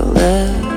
Love.